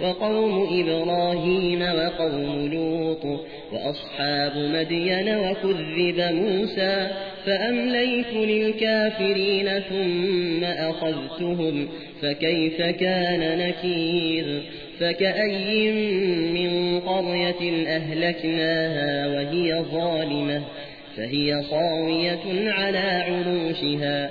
وقوم إبراهيم وقوم لوط وأصحاب مدين وكذب موسى فأمليت للكافرين ثم أخذتهم فكيف كان نكير فكأي من قرية أهلكناها وهي ظالمة فهي صاوية على عروشها